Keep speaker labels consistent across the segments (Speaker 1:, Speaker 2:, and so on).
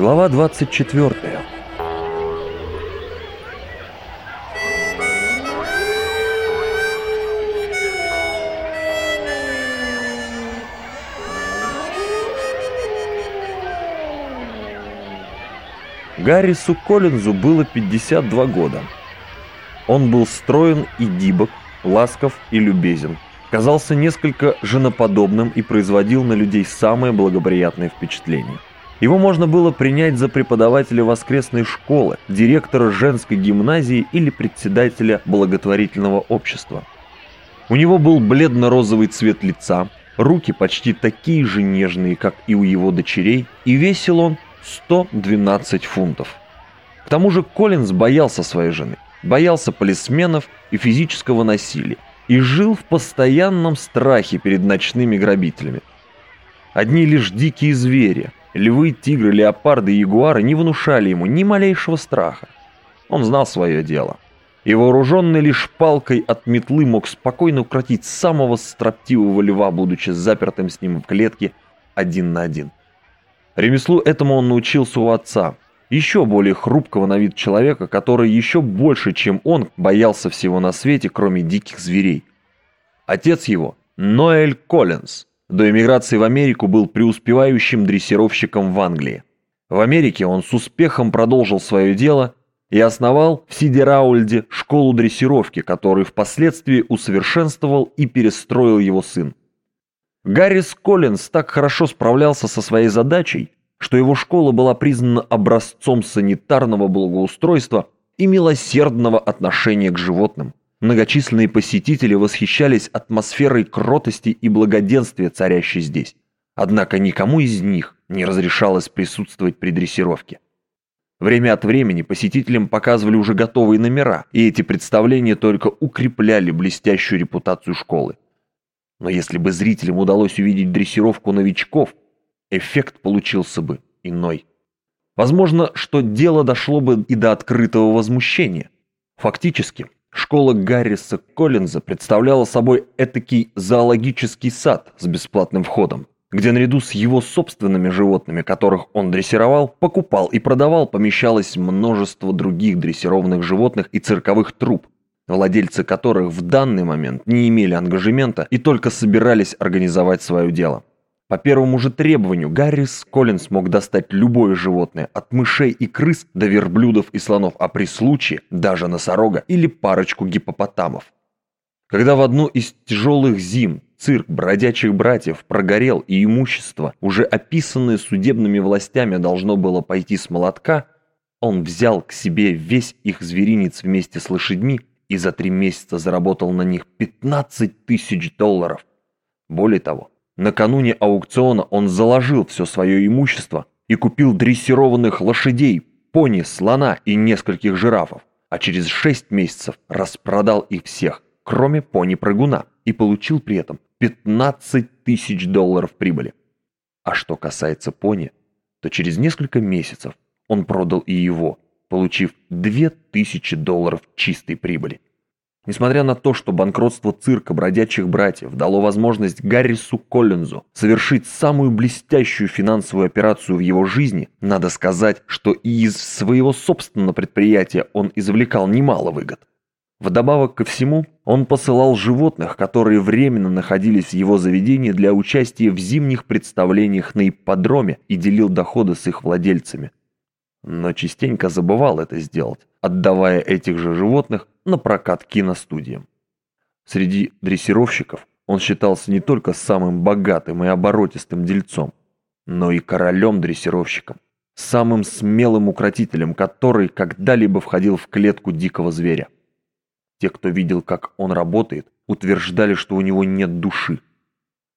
Speaker 1: Глава 24. Гаррису Коллинзу было 52 года. Он был строен и гибок, ласков и любезен. Казался несколько женоподобным и производил на людей самое благоприятное впечатление. Его можно было принять за преподавателя воскресной школы, директора женской гимназии или председателя благотворительного общества. У него был бледно-розовый цвет лица, руки почти такие же нежные, как и у его дочерей, и весил он 112 фунтов. К тому же Коллинз боялся своей жены, боялся полисменов и физического насилия и жил в постоянном страхе перед ночными грабителями. Одни лишь дикие звери, львы, тигры, леопарды и ягуары не внушали ему ни малейшего страха. Он знал свое дело. И вооруженный лишь палкой от метлы мог спокойно укротить самого строптивого льва, будучи запертым с ним в клетке один на один. Ремеслу этому он научился у отца, еще более хрупкого на вид человека, который еще больше, чем он, боялся всего на свете, кроме диких зверей. Отец его, Ноэль Коллинз, до эмиграции в Америку был преуспевающим дрессировщиком в Англии. В Америке он с успехом продолжил свое дело и основал в Сидераульде школу дрессировки, которую впоследствии усовершенствовал и перестроил его сын. Гаррис Коллинз так хорошо справлялся со своей задачей, что его школа была признана образцом санитарного благоустройства и милосердного отношения к животным. Многочисленные посетители восхищались атмосферой кротости и благоденствия, царящей здесь. Однако никому из них не разрешалось присутствовать при дрессировке. Время от времени посетителям показывали уже готовые номера, и эти представления только укрепляли блестящую репутацию школы. Но если бы зрителям удалось увидеть дрессировку новичков, эффект получился бы иной. Возможно, что дело дошло бы и до открытого возмущения. Фактически, школа Гарриса Коллинза представляла собой этакий зоологический сад с бесплатным входом, где наряду с его собственными животными, которых он дрессировал, покупал и продавал, помещалось множество других дрессированных животных и цирковых труп, владельцы которых в данный момент не имели ангажемента и только собирались организовать свое дело. По первому же требованию Гаррис Коллинс мог достать любое животное, от мышей и крыс до верблюдов и слонов, а при случае даже носорога или парочку гипопотамов. Когда в одну из тяжелых зим цирк бродячих братьев прогорел и имущество, уже описанное судебными властями, должно было пойти с молотка, он взял к себе весь их зверинец вместе с лошадьми и за три месяца заработал на них 15 тысяч долларов. Более того, накануне аукциона он заложил все свое имущество и купил дрессированных лошадей, пони, слона и нескольких жирафов, а через шесть месяцев распродал их всех, кроме пони-прыгуна, и получил при этом 15 тысяч долларов прибыли. А что касается пони, то через несколько месяцев он продал и его – получив 2000 долларов чистой прибыли. Несмотря на то, что банкротство цирка бродячих братьев дало возможность Гаррису Коллинзу совершить самую блестящую финансовую операцию в его жизни, надо сказать, что и из своего собственного предприятия он извлекал немало выгод. Вдобавок ко всему, он посылал животных, которые временно находились в его заведении для участия в зимних представлениях на ипподроме и делил доходы с их владельцами но частенько забывал это сделать, отдавая этих же животных на прокат киностудиям. Среди дрессировщиков он считался не только самым богатым и оборотистым дельцом, но и королем-дрессировщиком, самым смелым укротителем, который когда-либо входил в клетку дикого зверя. Те, кто видел, как он работает, утверждали, что у него нет души,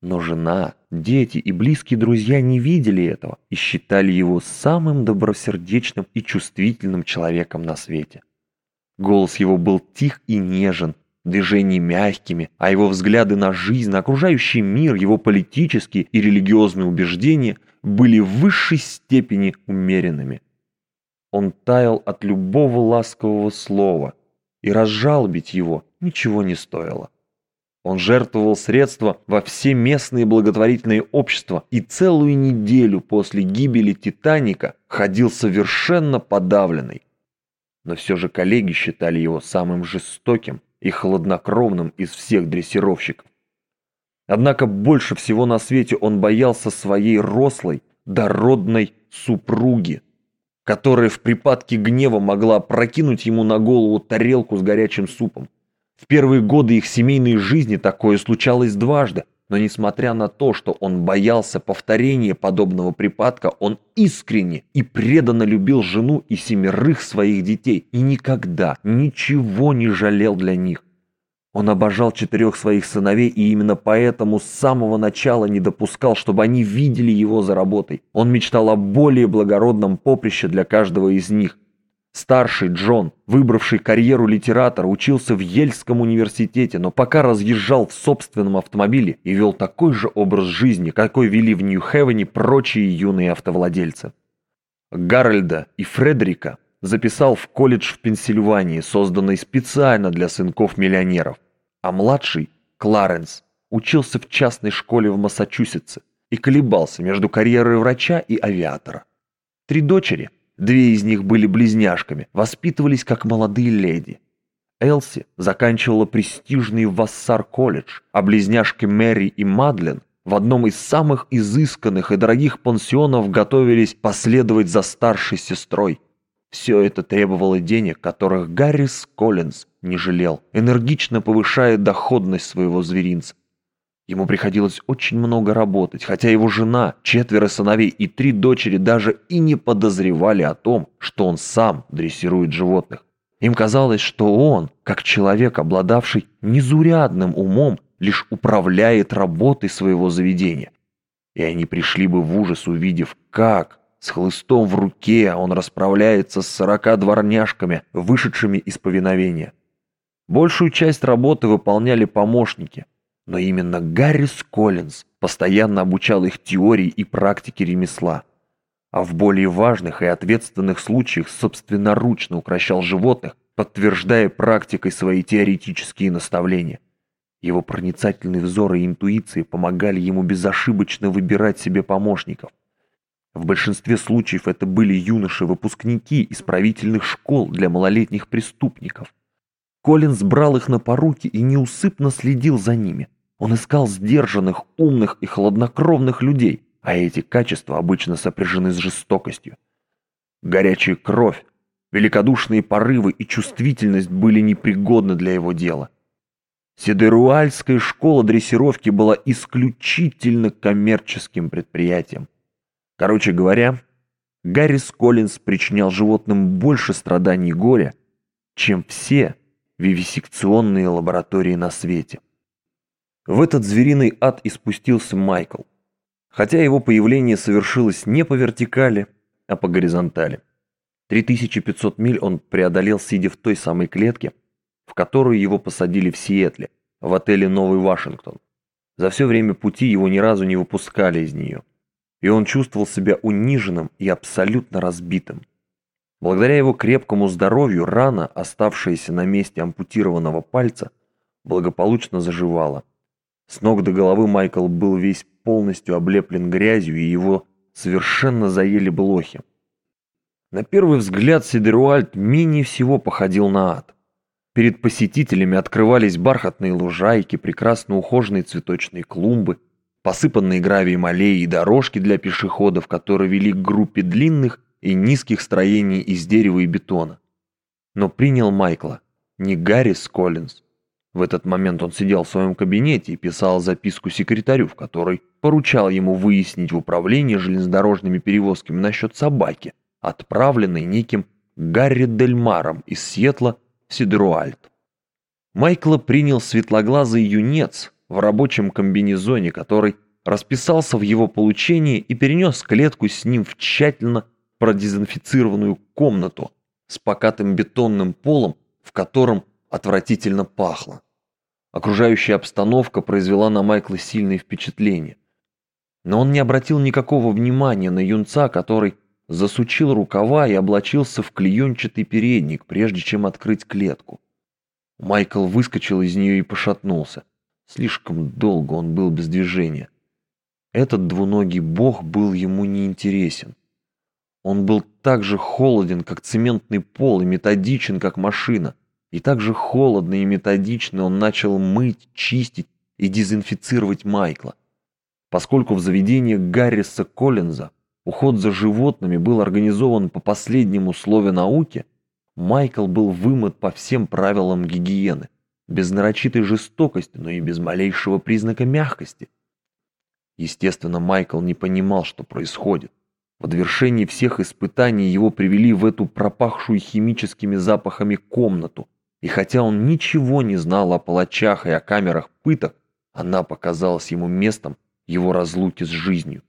Speaker 1: но жена, дети и близкие друзья не видели этого и считали его самым добросердечным и чувствительным человеком на свете. Голос его был тих и нежен, движения мягкими, а его взгляды на жизнь, на окружающий мир, его политические и религиозные убеждения были в высшей степени умеренными. Он таял от любого ласкового слова, и разжалобить его ничего не стоило. Он жертвовал средства во все местные благотворительные общества и целую неделю после гибели «Титаника» ходил совершенно подавленный. Но все же коллеги считали его самым жестоким и хладнокровным из всех дрессировщиков. Однако больше всего на свете он боялся своей рослой, дородной супруги, которая в припадке гнева могла прокинуть ему на голову тарелку с горячим супом. В первые годы их семейной жизни такое случалось дважды, но несмотря на то, что он боялся повторения подобного припадка, он искренне и преданно любил жену и семерых своих детей и никогда ничего не жалел для них. Он обожал четырех своих сыновей и именно поэтому с самого начала не допускал, чтобы они видели его за работой. Он мечтал о более благородном поприще для каждого из них – Старший Джон, выбравший карьеру литератора, учился в Ельском университете, но пока разъезжал в собственном автомобиле и вел такой же образ жизни, какой вели в Нью-Хевене прочие юные автовладельцы. Гарольда и Фредерика записал в колледж в Пенсильвании, созданный специально для сынков миллионеров, а младший, Кларенс, учился в частной школе в Массачусетсе и колебался между карьерой врача и авиатора. Три дочери – Две из них были близняшками, воспитывались как молодые леди. Элси заканчивала престижный Вассар-колледж, а близняшки Мэри и Мадлен в одном из самых изысканных и дорогих пансионов готовились последовать за старшей сестрой. Все это требовало денег, которых Гаррис Коллинз не жалел, энергично повышая доходность своего зверинца. Ему приходилось очень много работать, хотя его жена, четверо сыновей и три дочери даже и не подозревали о том, что он сам дрессирует животных. Им казалось, что он, как человек, обладавший незурядным умом, лишь управляет работой своего заведения. И они пришли бы в ужас, увидев, как с хлыстом в руке он расправляется с сорока дворняжками, вышедшими из повиновения. Большую часть работы выполняли помощники – но именно Гаррис Коллинз постоянно обучал их теории и практике ремесла, а в более важных и ответственных случаях собственноручно укращал животных, подтверждая практикой свои теоретические наставления. Его проницательный взор и интуиции помогали ему безошибочно выбирать себе помощников. В большинстве случаев это были юноши-выпускники исправительных школ для малолетних преступников. Коллинз брал их на поруки и неусыпно следил за ними – он искал сдержанных, умных и хладнокровных людей, а эти качества обычно сопряжены с жестокостью. Горячая кровь, великодушные порывы и чувствительность были непригодны для его дела. Сидеруальская школа дрессировки была исключительно коммерческим предприятием. Короче говоря, Гаррис Коллинз причинял животным больше страданий и горя, чем все вивисекционные лаборатории на свете. В этот звериный ад испустился Майкл. Хотя его появление совершилось не по вертикали, а по горизонтали. 3500 миль он преодолел, сидя в той самой клетке, в которую его посадили в Сиэтле, в отеле «Новый Вашингтон». За все время пути его ни разу не выпускали из нее. И он чувствовал себя униженным и абсолютно разбитым. Благодаря его крепкому здоровью рана, оставшаяся на месте ампутированного пальца, благополучно заживала. С ног до головы Майкл был весь полностью облеплен грязью, и его совершенно заели блохи. На первый взгляд Сидеруальд менее всего походил на ад. Перед посетителями открывались бархатные лужайки, прекрасно ухоженные цветочные клумбы, посыпанные гравием аллеи и дорожки для пешеходов, которые вели к группе длинных и низких строений из дерева и бетона. Но принял Майкла не Гаррис Коллинз, в этот момент он сидел в своем кабинете и писал записку секретарю, в которой поручал ему выяснить в управлении железнодорожными перевозками насчет собаки, отправленной неким Гарри Дельмаром из Сьетла в Сидеруальт. Майкла принял светлоглазый юнец в рабочем комбинезоне, который расписался в его получении и перенес клетку с ним в тщательно продезинфицированную комнату с покатым бетонным полом, в котором отвратительно пахло. Окружающая обстановка произвела на Майкла сильное впечатление. Но он не обратил никакого внимания на юнца, который засучил рукава и облачился в клеенчатый передник, прежде чем открыть клетку. Майкл выскочил из нее и пошатнулся. Слишком долго он был без движения. Этот двуногий бог был ему неинтересен. Он был так же холоден, как цементный пол, и методичен, как машина. И так же холодно и методично он начал мыть, чистить и дезинфицировать Майкла. Поскольку в заведении Гарриса Коллинза уход за животными был организован по последнему слове науки, Майкл был вымыт по всем правилам гигиены, без нарочитой жестокости, но и без малейшего признака мягкости. Естественно, Майкл не понимал, что происходит. В довершении всех испытаний его привели в эту пропахшую химическими запахами комнату, и хотя он ничего не знал о палачах и о камерах пыток, она показалась ему местом его разлуки с жизнью.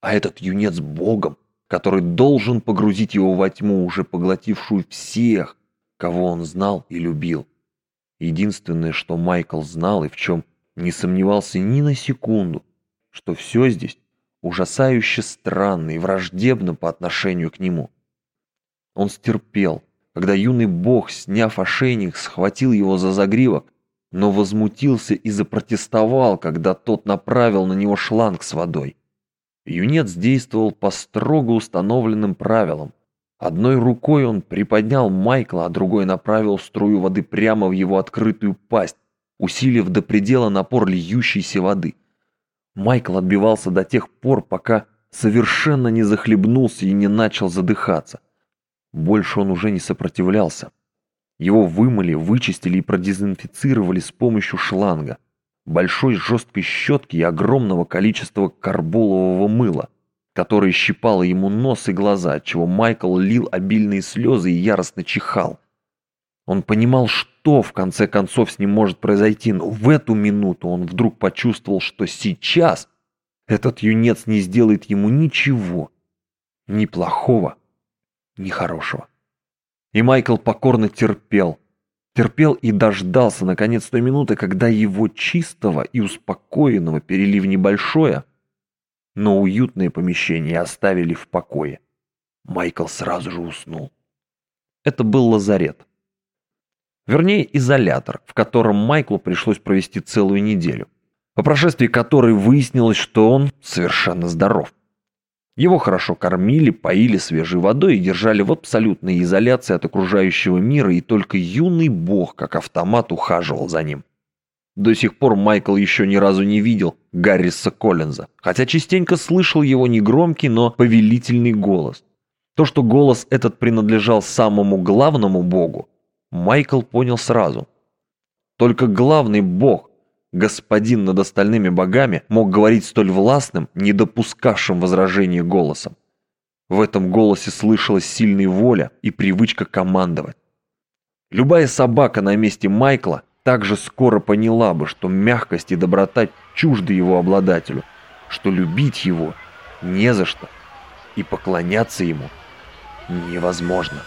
Speaker 1: А этот юнец богом, который должен погрузить его во тьму, уже поглотившую всех, кого он знал и любил. Единственное, что Майкл знал и в чем не сомневался ни на секунду, что все здесь ужасающе странно и враждебно по отношению к нему. Он стерпел, когда юный бог, сняв ошейник, схватил его за загривок, но возмутился и запротестовал, когда тот направил на него шланг с водой. Юнец действовал по строго установленным правилам. Одной рукой он приподнял Майкла, а другой направил струю воды прямо в его открытую пасть, усилив до предела напор льющейся воды. Майкл отбивался до тех пор, пока совершенно не захлебнулся и не начал задыхаться. Больше он уже не сопротивлялся. Его вымыли, вычистили и продезинфицировали с помощью шланга, большой жесткой щетки и огромного количества карболового мыла, которое щипало ему нос и глаза, отчего Майкл лил обильные слезы и яростно чихал. Он понимал, что в конце концов с ним может произойти, но в эту минуту он вдруг почувствовал, что сейчас этот юнец не сделает ему ничего, ни плохого, ни хорошего. И Майкл покорно терпел, терпел и дождался наконец той минуты, когда его чистого и успокоенного перели в небольшое, но уютное помещение оставили в покое. Майкл сразу же уснул. Это был лазарет. Вернее, изолятор, в котором Майклу пришлось провести целую неделю, по прошествии которой выяснилось, что он совершенно здоров. Его хорошо кормили, поили свежей водой и держали в абсолютной изоляции от окружающего мира, и только юный бог, как автомат, ухаживал за ним. До сих пор Майкл еще ни разу не видел Гарриса Коллинза, хотя частенько слышал его негромкий, но повелительный голос. То, что голос этот принадлежал самому главному богу, Майкл понял сразу. Только главный бог, господин над остальными богами, мог говорить столь властным, не допускавшим возражения голосом. В этом голосе слышалась сильная воля и привычка командовать. Любая собака на месте Майкла также скоро поняла бы, что мягкость и доброта чужды его обладателю, что любить его не за что и поклоняться ему невозможно.